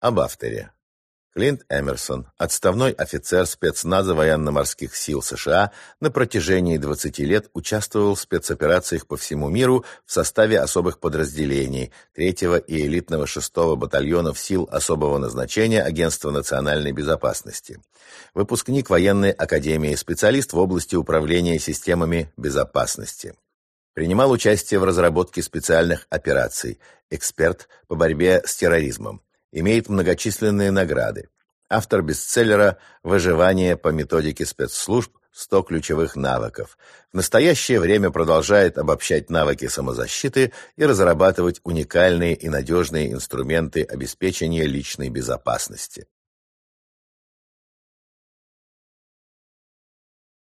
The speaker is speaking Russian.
Об авторе. Клинт Эмерсон, отставной офицер спецназа военно-морских сил США, на протяжении 20 лет участвовал в спецоперациях по всему миру в составе особых подразделений 3-го и элитного 6-го батальонов сил особого назначения Агентства национальной безопасности. Выпускник военной академии, специалист в области управления системами безопасности. Принимал участие в разработке специальных операций, эксперт по борьбе с терроризмом имеет многочисленные награды. Автор бестселлера «Выживание по методике спецслужб. 100 ключевых навыков». В настоящее время продолжает обобщать навыки самозащиты и разрабатывать уникальные и надежные инструменты обеспечения личной безопасности.